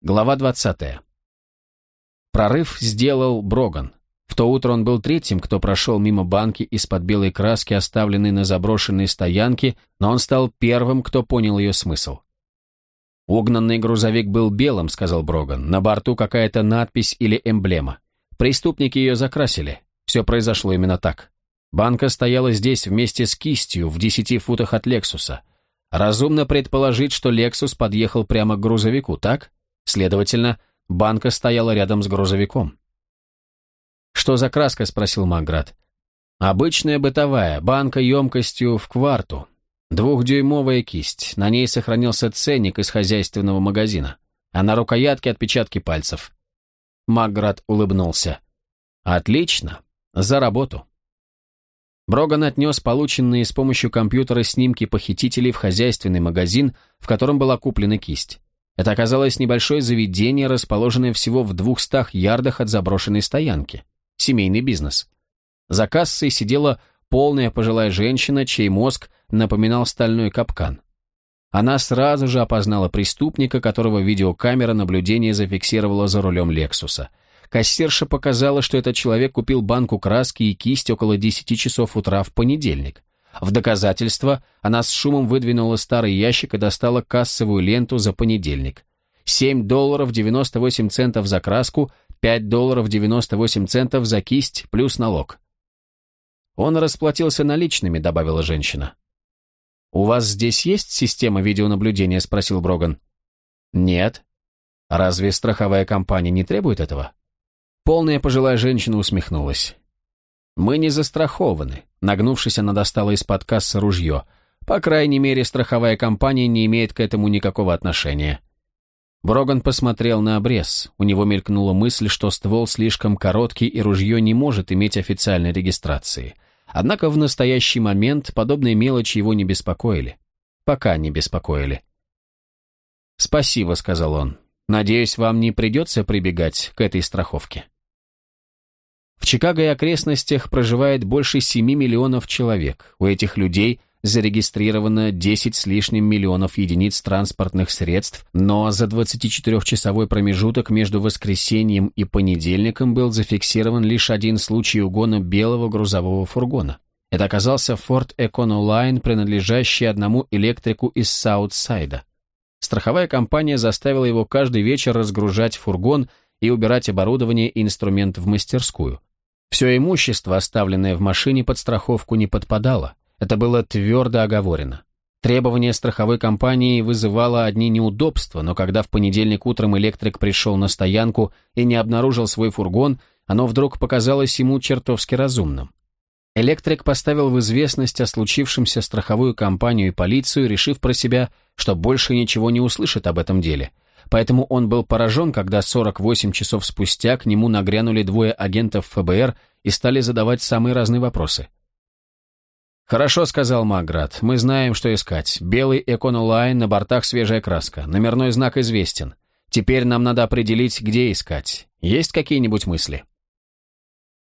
Глава 20. Прорыв сделал Броган. В то утро он был третьим, кто прошел мимо банки из-под белой краски, оставленной на заброшенной стоянке, но он стал первым, кто понял ее смысл. «Угнанный грузовик был белым», — сказал Броган. «На борту какая-то надпись или эмблема. Преступники ее закрасили. Все произошло именно так. Банка стояла здесь вместе с кистью в десяти футах от Лексуса. Разумно предположить, что Лексус подъехал прямо к грузовику, так?» Следовательно, банка стояла рядом с грузовиком. «Что за краска?» – спросил Маград. «Обычная бытовая, банка емкостью в кварту. Двухдюймовая кисть, на ней сохранился ценник из хозяйственного магазина, а на рукоятке отпечатки пальцев». Маград улыбнулся. «Отлично, за работу». Броган отнес полученные с помощью компьютера снимки похитителей в хозяйственный магазин, в котором была куплена кисть. Это оказалось небольшое заведение, расположенное всего в двухстах ярдах от заброшенной стоянки. Семейный бизнес. За кассой сидела полная пожилая женщина, чей мозг напоминал стальной капкан. Она сразу же опознала преступника, которого видеокамера наблюдения зафиксировала за рулем Лексуса. Кассирша показала, что этот человек купил банку краски и кисть около 10 часов утра в понедельник. В доказательство она с шумом выдвинула старый ящик и достала кассовую ленту за понедельник. 7 долларов 98 центов за краску, 5 долларов 98 центов за кисть плюс налог. Он расплатился наличными, добавила женщина. «У вас здесь есть система видеонаблюдения?» – спросил Броган. «Нет». «Разве страховая компания не требует этого?» Полная пожилая женщина усмехнулась. «Мы не застрахованы», — нагнувшись, она достала из-под кассы ружье. «По крайней мере, страховая компания не имеет к этому никакого отношения». Броган посмотрел на обрез. У него мелькнула мысль, что ствол слишком короткий и ружье не может иметь официальной регистрации. Однако в настоящий момент подобные мелочи его не беспокоили. Пока не беспокоили. «Спасибо», — сказал он. «Надеюсь, вам не придется прибегать к этой страховке». В Чикаго и окрестностях проживает больше 7 миллионов человек. У этих людей зарегистрировано 10 с лишним миллионов единиц транспортных средств, но за 24-часовой промежуток между воскресеньем и понедельником был зафиксирован лишь один случай угона белого грузового фургона. Это оказался Ford Econoline, принадлежащий одному электрику из Саутсайда. Страховая компания заставила его каждый вечер разгружать фургон и убирать оборудование и инструмент в мастерскую. Все имущество, оставленное в машине, под страховку не подпадало. Это было твердо оговорено. Требование страховой компании вызывало одни неудобства, но когда в понедельник утром электрик пришел на стоянку и не обнаружил свой фургон, оно вдруг показалось ему чертовски разумным. Электрик поставил в известность о случившемся страховую компанию и полицию, решив про себя, что больше ничего не услышит об этом деле – Поэтому он был поражен, когда 48 часов спустя к нему нагрянули двое агентов ФБР и стали задавать самые разные вопросы. «Хорошо», — сказал Маград, — «мы знаем, что искать. Белый Эконолайн, на бортах свежая краска, номерной знак известен. Теперь нам надо определить, где искать. Есть какие-нибудь мысли?»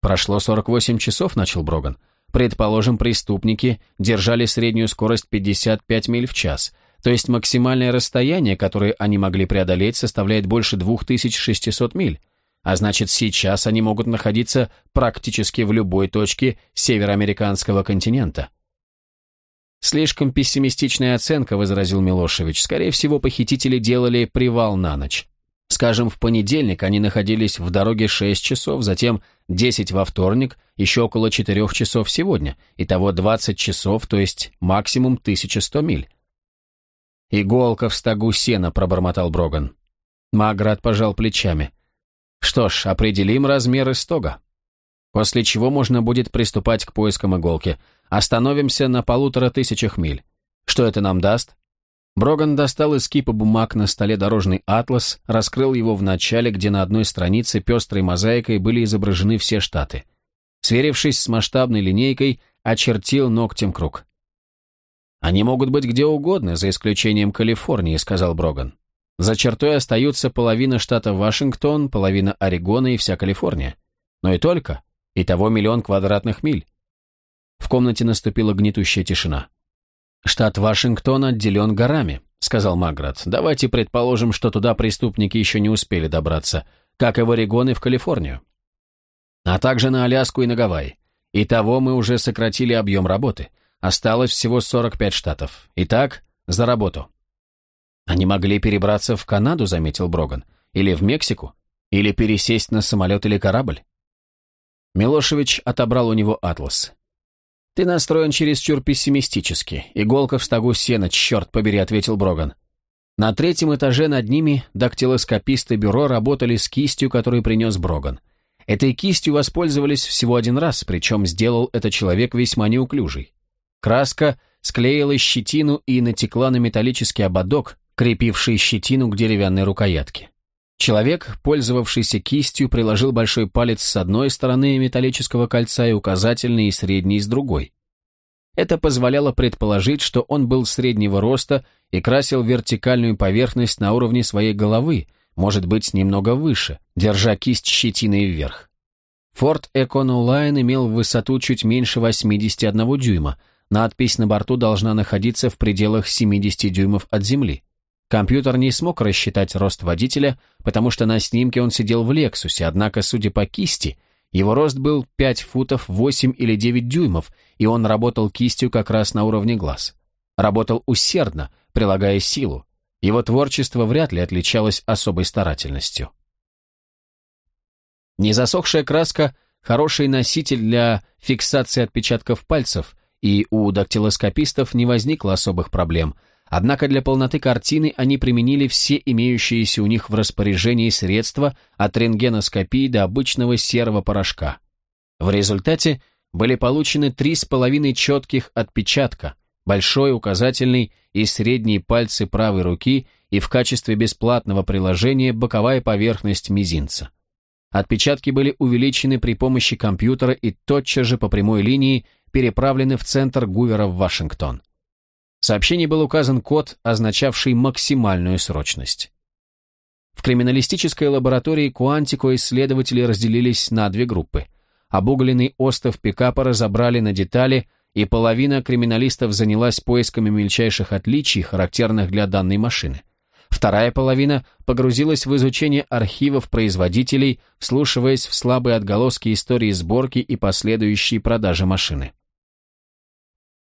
«Прошло 48 часов», — начал Броган. «Предположим, преступники держали среднюю скорость 55 миль в час — то есть максимальное расстояние, которое они могли преодолеть, составляет больше 2600 миль. А значит, сейчас они могут находиться практически в любой точке североамериканского континента. «Слишком пессимистичная оценка», — возразил Милошевич. «Скорее всего, похитители делали привал на ночь. Скажем, в понедельник они находились в дороге 6 часов, затем 10 во вторник, еще около 4 часов сегодня. Итого 20 часов, то есть максимум 1100 миль. «Иголка в стогу сена», — пробормотал Броган. Маград пожал плечами. «Что ж, определим размеры стога. После чего можно будет приступать к поискам иголки. Остановимся на полутора тысячах миль. Что это нам даст?» Броган достал из кипа бумаг на столе дорожный атлас, раскрыл его в начале, где на одной странице пестрой мозаикой были изображены все штаты. Сверившись с масштабной линейкой, очертил ногтем круг. «Они могут быть где угодно, за исключением Калифорнии», — сказал Броган. «За чертой остаются половина штата Вашингтон, половина Орегона и вся Калифорния. Но и только. Итого миллион квадратных миль». В комнате наступила гнетущая тишина. Штат Вашингтон отделен горами. — сказал Маград. «Давайте предположим, что туда преступники еще не успели добраться, как и в Орегон и в Калифорнию. А также на Аляску и на Гавайи. Итого мы уже сократили объем работы. Осталось всего 45 штатов. Итак, за работу». «Они могли перебраться в Канаду», — заметил Броган. «Или в Мексику? Или пересесть на самолет или корабль?» Милошевич отобрал у него атлас. «Ты настроен чересчур пессимистически. Иголка в стогу сена, черт побери», — ответил Броган. На третьем этаже над ними дактилоскописты бюро работали с кистью, которую принес Броган. Этой кистью воспользовались всего один раз, причем сделал это человек весьма неуклюжий. Краска склеила щетину и натекла на металлический ободок, крепивший щетину к деревянной рукоятке. Человек, пользовавшийся кистью, приложил большой палец с одной стороны металлического кольца и указательный и средний с другой. Это позволяло предположить, что он был среднего роста и красил вертикальную поверхность на уровне своей головы, может быть, немного выше, держа кисть щетиной вверх. Форд Econo имел высоту чуть меньше 81 дюйма, надпись на борту должна находиться в пределах 70 дюймов от земли. Компьютер не смог рассчитать рост водителя, потому что на снимке он сидел в «Лексусе», однако, судя по кисти, его рост был 5 футов 8 или 9 дюймов, и он работал кистью как раз на уровне глаз. Работал усердно, прилагая силу. Его творчество вряд ли отличалось особой старательностью. Незасохшая краска – хороший носитель для фиксации отпечатков пальцев, и у дактилоскопистов не возникло особых проблем – Однако для полноты картины они применили все имеющиеся у них в распоряжении средства от рентгеноскопии до обычного серого порошка. В результате были получены три с половиной четких отпечатка, большой, указательный и средний пальцы правой руки и в качестве бесплатного приложения боковая поверхность мизинца. Отпечатки были увеличены при помощи компьютера и тотчас же по прямой линии переправлены в центр Гувера в Вашингтон. В сообщении был указан код, означавший максимальную срочность. В криминалистической лаборатории Куантико исследователи разделились на две группы. Обугленный остов пикапа разобрали на детали, и половина криминалистов занялась поисками мельчайших отличий, характерных для данной машины. Вторая половина погрузилась в изучение архивов производителей, вслушиваясь в слабые отголоски истории сборки и последующей продажи машины.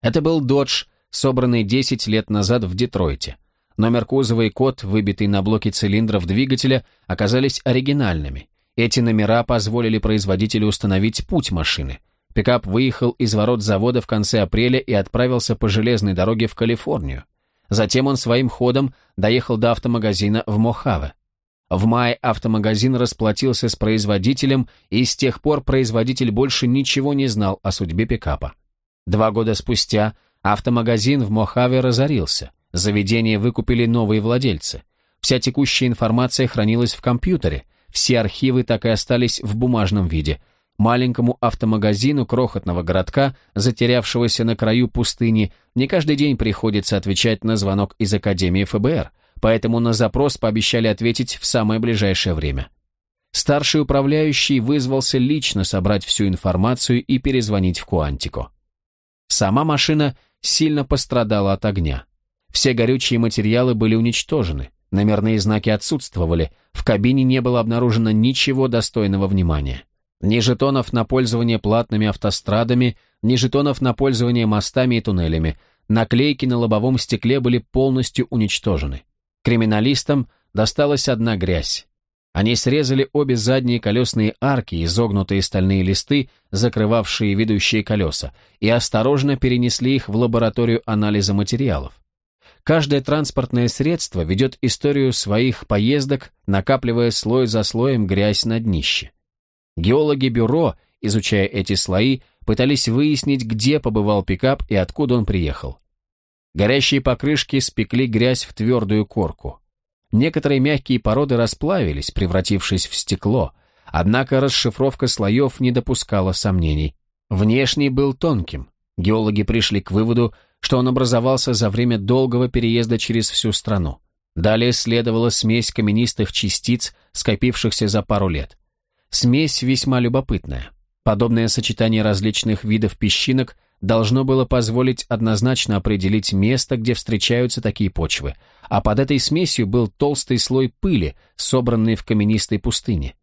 Это был Dodge собранный 10 лет назад в Детройте. Номер кузова и код, выбитый на блоке цилиндров двигателя, оказались оригинальными. Эти номера позволили производителю установить путь машины. Пикап выехал из ворот завода в конце апреля и отправился по железной дороге в Калифорнию. Затем он своим ходом доехал до автомагазина в Мохаве. В мае автомагазин расплатился с производителем, и с тех пор производитель больше ничего не знал о судьбе пикапа. Два года спустя Автомагазин в Мохаве разорился. Заведение выкупили новые владельцы. Вся текущая информация хранилась в компьютере. Все архивы так и остались в бумажном виде. Маленькому автомагазину крохотного городка, затерявшегося на краю пустыни, не каждый день приходится отвечать на звонок из Академии ФБР, поэтому на запрос пообещали ответить в самое ближайшее время. Старший управляющий вызвался лично собрать всю информацию и перезвонить в Куантико. Сама машина сильно пострадала от огня. Все горючие материалы были уничтожены, номерные знаки отсутствовали, в кабине не было обнаружено ничего достойного внимания. Ни жетонов на пользование платными автострадами, ни жетонов на пользование мостами и туннелями. Наклейки на лобовом стекле были полностью уничтожены. Криминалистам досталась одна грязь. Они срезали обе задние колесные арки, изогнутые стальные листы, закрывавшие ведущие колеса, и осторожно перенесли их в лабораторию анализа материалов. Каждое транспортное средство ведет историю своих поездок, накапливая слой за слоем грязь на днище. Геологи бюро, изучая эти слои, пытались выяснить, где побывал пикап и откуда он приехал. Горящие покрышки спекли грязь в твердую корку. Некоторые мягкие породы расплавились, превратившись в стекло, однако расшифровка слоев не допускала сомнений. Внешний был тонким. Геологи пришли к выводу, что он образовался за время долгого переезда через всю страну. Далее следовала смесь каменистых частиц, скопившихся за пару лет. Смесь весьма любопытная. Подобное сочетание различных видов песчинок должно было позволить однозначно определить место, где встречаются такие почвы, а под этой смесью был толстый слой пыли, собранный в каменистой пустыне.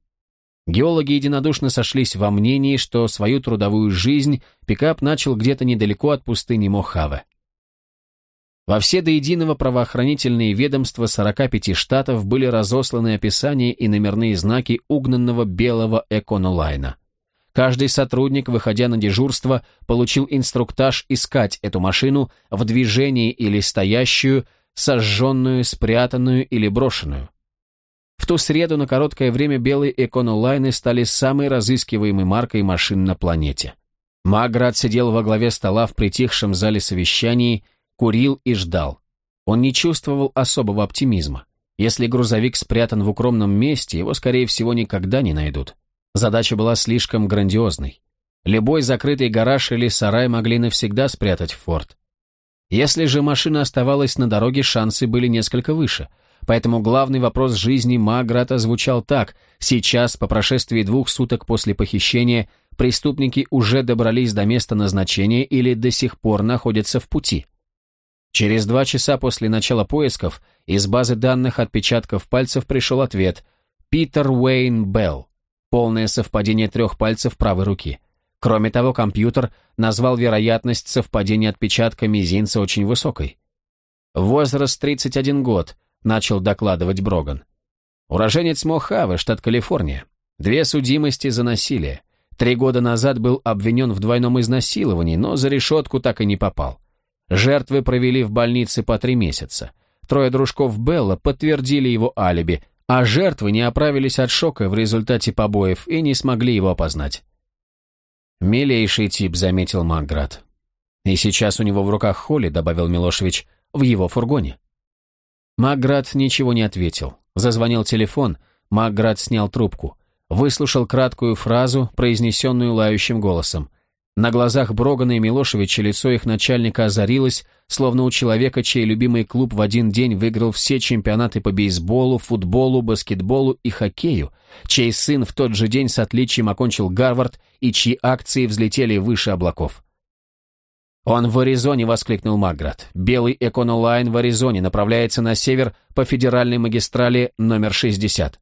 Геологи единодушно сошлись во мнении, что свою трудовую жизнь пикап начал где-то недалеко от пустыни Мохаве. Во все до единого правоохранительные ведомства 45 штатов были разосланы описания и номерные знаки угнанного белого эконолайна. Каждый сотрудник, выходя на дежурство, получил инструктаж искать эту машину в движении или стоящую, сожженную, спрятанную или брошенную. В ту среду на короткое время белые эконолайны стали самой разыскиваемой маркой машин на планете. Маград сидел во главе стола в притихшем зале совещаний курил и ждал. Он не чувствовал особого оптимизма. Если грузовик спрятан в укромном месте, его, скорее всего, никогда не найдут. Задача была слишком грандиозной. Любой закрытый гараж или сарай могли навсегда спрятать форт. Если же машина оставалась на дороге, шансы были несколько выше. Поэтому главный вопрос жизни Маграта звучал так. Сейчас, по прошествии двух суток после похищения, преступники уже добрались до места назначения или до сих пор находятся в пути. Через два часа после начала поисков из базы данных отпечатков пальцев пришел ответ «Питер Уэйн Белл». Полное совпадение трех пальцев правой руки. Кроме того, компьютер назвал вероятность совпадения отпечатка мизинца очень высокой. «Возраст 31 год», — начал докладывать Броган. «Уроженец Мохаве, штат Калифорния. Две судимости за насилие. Три года назад был обвинен в двойном изнасиловании, но за решетку так и не попал. Жертвы провели в больнице по три месяца. Трое дружков Белла подтвердили его алиби, а жертвы не оправились от шока в результате побоев и не смогли его опознать. «Милейший тип», — заметил Макград. «И сейчас у него в руках Холли», — добавил Милошевич, — «в его фургоне». Макград ничего не ответил. Зазвонил телефон, Макград снял трубку, выслушал краткую фразу, произнесенную лающим голосом. На глазах Брогана и Милошевича лицо их начальника озарилось, словно у человека, чей любимый клуб в один день выиграл все чемпионаты по бейсболу, футболу, баскетболу и хоккею, чей сын в тот же день с отличием окончил Гарвард и чьи акции взлетели выше облаков. «Он в Аризоне!» — воскликнул Маград. «Белый Эконолайн в Аризоне направляется на север по федеральной магистрали номер 60».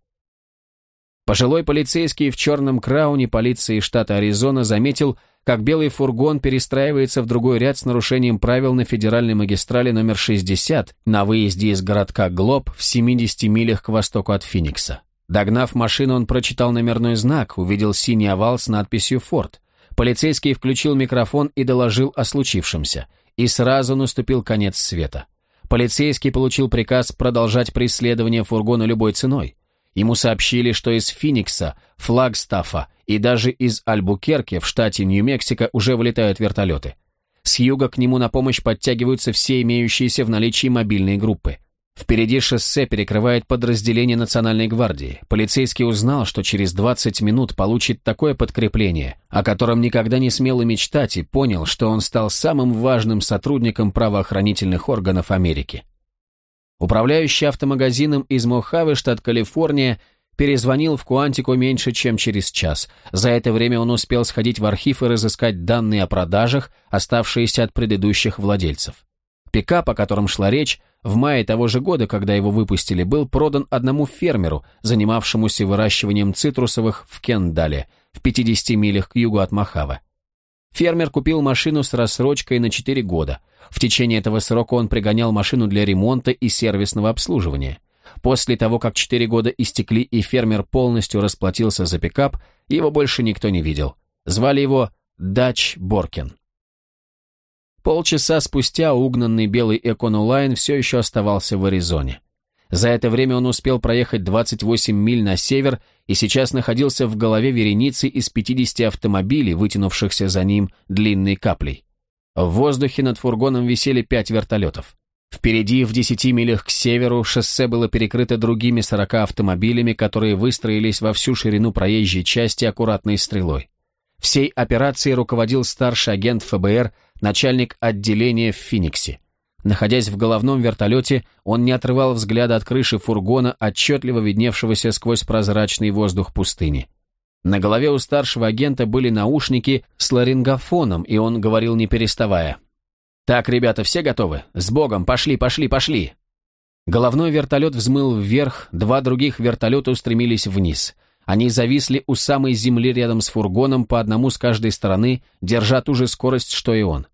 Пожилой полицейский в черном крауне полиции штата Аризона заметил, как белый фургон перестраивается в другой ряд с нарушением правил на федеральной магистрали номер 60 на выезде из городка Глоб в 70 милях к востоку от Финикса. Догнав машину, он прочитал номерной знак, увидел синий овал с надписью «Форд». Полицейский включил микрофон и доложил о случившемся. И сразу наступил конец света. Полицейский получил приказ продолжать преследование фургона любой ценой. Ему сообщили, что из Финикса, Флагстафа и даже из Альбукерки в штате Нью-Мексико уже вылетают вертолеты. С юга к нему на помощь подтягиваются все имеющиеся в наличии мобильные группы. Впереди шоссе перекрывает подразделение Национальной гвардии. Полицейский узнал, что через 20 минут получит такое подкрепление, о котором никогда не смел и мечтать, и понял, что он стал самым важным сотрудником правоохранительных органов Америки. Управляющий автомагазином из Мохаве, штат Калифорния, перезвонил в Куантику меньше, чем через час. За это время он успел сходить в архив и разыскать данные о продажах, оставшиеся от предыдущих владельцев. Пикап, о котором шла речь, в мае того же года, когда его выпустили, был продан одному фермеру, занимавшемуся выращиванием цитрусовых в Кендале, в 50 милях к югу от Мохаве. Фермер купил машину с рассрочкой на 4 года. В течение этого срока он пригонял машину для ремонта и сервисного обслуживания. После того, как 4 года истекли и фермер полностью расплатился за пикап, его больше никто не видел. Звали его Дач Боркин. Полчаса спустя угнанный белый Эконулайн все еще оставался в Аризоне. За это время он успел проехать 28 миль на север и сейчас находился в голове вереницы из 50 автомобилей, вытянувшихся за ним длинной каплей. В воздухе над фургоном висели пять вертолетов. Впереди, в 10 милях к северу, шоссе было перекрыто другими 40 автомобилями, которые выстроились во всю ширину проезжей части аккуратной стрелой. Всей операцией руководил старший агент ФБР, начальник отделения в Финиксе. Находясь в головном вертолете, он не отрывал взгляда от крыши фургона, отчетливо видневшегося сквозь прозрачный воздух пустыни. На голове у старшего агента были наушники с ларингофоном, и он говорил не переставая. «Так, ребята, все готовы? С Богом! Пошли, пошли, пошли!» Головной вертолет взмыл вверх, два других вертолета устремились вниз. Они зависли у самой земли рядом с фургоном по одному с каждой стороны, держа ту же скорость, что и он.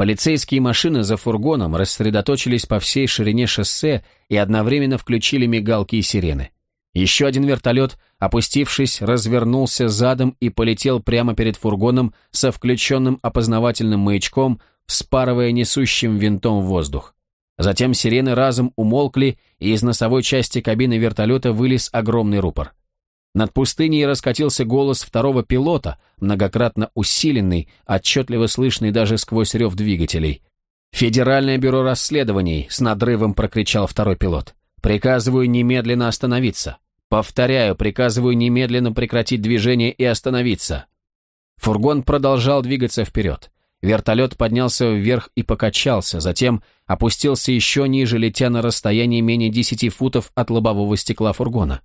Полицейские машины за фургоном рассредоточились по всей ширине шоссе и одновременно включили мигалки и сирены. Еще один вертолет, опустившись, развернулся задом и полетел прямо перед фургоном со включенным опознавательным маячком, вспарывая несущим винтом воздух. Затем сирены разом умолкли, и из носовой части кабины вертолета вылез огромный рупор. Над пустыней раскатился голос второго пилота, многократно усиленный, отчетливо слышный даже сквозь рев двигателей. «Федеральное бюро расследований», — с надрывом прокричал второй пилот. «Приказываю немедленно остановиться. Повторяю, приказываю немедленно прекратить движение и остановиться». Фургон продолжал двигаться вперед. Вертолет поднялся вверх и покачался, затем опустился еще ниже, летя на расстоянии менее десяти футов от лобового стекла фургона.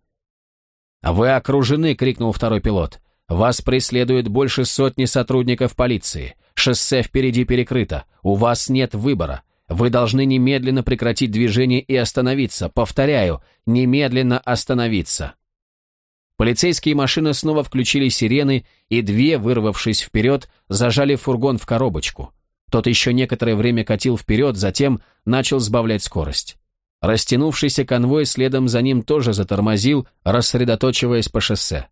«Вы окружены!» — крикнул второй пилот. «Вас преследует больше сотни сотрудников полиции. Шоссе впереди перекрыто. У вас нет выбора. Вы должны немедленно прекратить движение и остановиться. Повторяю, немедленно остановиться». Полицейские машины снова включили сирены, и две, вырвавшись вперед, зажали фургон в коробочку. Тот еще некоторое время катил вперед, затем начал сбавлять скорость. Растянувшийся конвой следом за ним тоже затормозил, рассредоточиваясь по шоссе.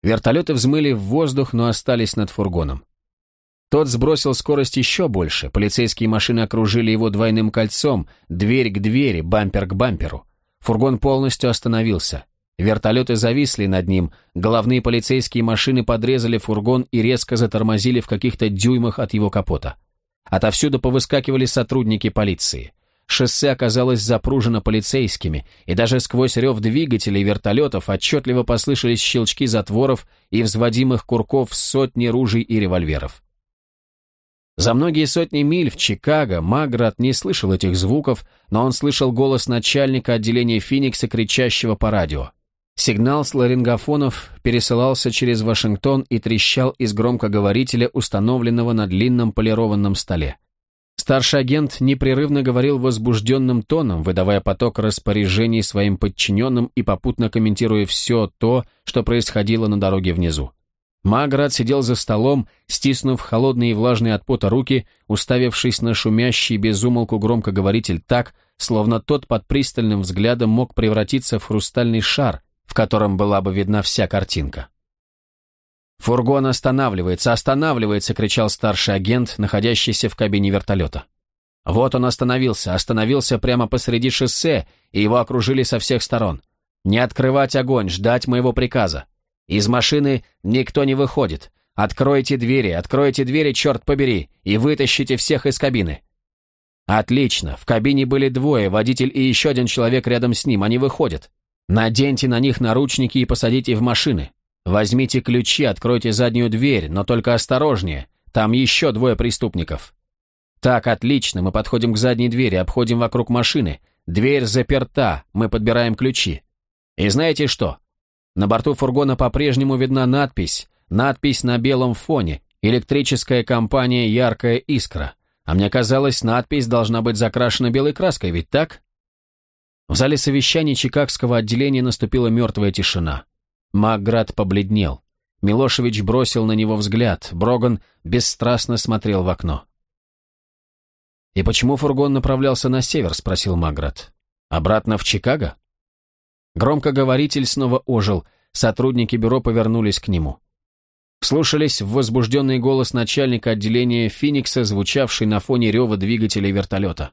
Вертолеты взмыли в воздух, но остались над фургоном. Тот сбросил скорость еще больше, полицейские машины окружили его двойным кольцом, дверь к двери, бампер к бамперу. Фургон полностью остановился. Вертолеты зависли над ним, головные полицейские машины подрезали фургон и резко затормозили в каких-то дюймах от его капота. Отовсюду повыскакивали сотрудники полиции. Шоссе оказалось запружено полицейскими, и даже сквозь рев двигателей вертолетов отчетливо послышались щелчки затворов и взводимых курков сотни ружей и револьверов. За многие сотни миль в Чикаго Маград не слышал этих звуков, но он слышал голос начальника отделения Феникса, кричащего по радио. Сигнал с ларингофонов пересылался через Вашингтон и трещал из громкоговорителя, установленного на длинном полированном столе. Старший агент непрерывно говорил возбужденным тоном, выдавая поток распоряжений своим подчиненным и попутно комментируя все то, что происходило на дороге внизу. Маград сидел за столом, стиснув холодные и влажные от пота руки, уставившись на шумящий безумолку громкоговоритель так, словно тот под пристальным взглядом мог превратиться в хрустальный шар, в котором была бы видна вся картинка. «Фургон останавливается, останавливается!» — кричал старший агент, находящийся в кабине вертолета. Вот он остановился, остановился прямо посреди шоссе, и его окружили со всех сторон. «Не открывать огонь, ждать моего приказа. Из машины никто не выходит. Откройте двери, откройте двери, черт побери, и вытащите всех из кабины». «Отлично, в кабине были двое, водитель и еще один человек рядом с ним, они выходят. Наденьте на них наручники и посадите в машины. Возьмите ключи, откройте заднюю дверь, но только осторожнее, там еще двое преступников. Так, отлично, мы подходим к задней двери, обходим вокруг машины. Дверь заперта, мы подбираем ключи. И знаете что? На борту фургона по-прежнему видна надпись, надпись на белом фоне, электрическая компания «Яркая искра». А мне казалось, надпись должна быть закрашена белой краской, ведь так? В зале совещаний Чикагского отделения наступила мертвая тишина. Макград побледнел. Милошевич бросил на него взгляд, Броган бесстрастно смотрел в окно. «И почему фургон направлялся на север?» — спросил Маград. «Обратно в Чикаго?» Громкоговоритель снова ожил, сотрудники бюро повернулись к нему. Слушались в возбужденный голос начальника отделения Феникса, звучавший на фоне рева двигателей вертолета.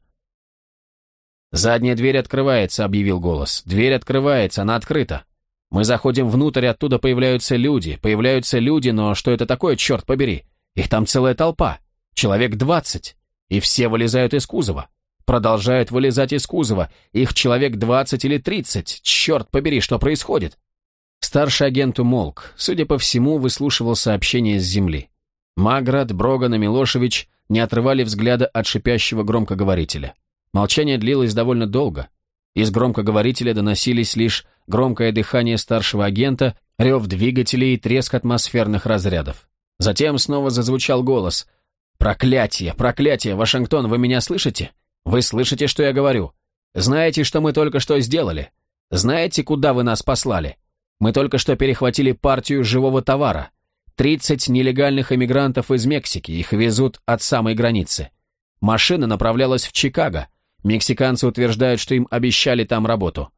«Задняя дверь открывается», — объявил голос. «Дверь открывается, она открыта. Мы заходим внутрь, оттуда появляются люди. Появляются люди, но что это такое, черт побери? Их там целая толпа. Человек двадцать. И все вылезают из кузова. Продолжают вылезать из кузова. Их человек двадцать или тридцать. Черт побери, что происходит?» Старший агент умолк. Судя по всему, выслушивал сообщение с земли. Маград, Броган и Милошевич не отрывали взгляда от шипящего громкоговорителя. Молчание длилось довольно долго. Из громкоговорителя доносились лишь громкое дыхание старшего агента рев двигателей и треск атмосферных разрядов. Затем снова зазвучал голос. «Проклятие! Проклятие! Вашингтон, вы меня слышите? Вы слышите, что я говорю? Знаете, что мы только что сделали? Знаете, куда вы нас послали? Мы только что перехватили партию живого товара. 30 нелегальных эмигрантов из Мексики, их везут от самой границы. Машина направлялась в Чикаго. Мексиканцы утверждают, что им обещали там работу.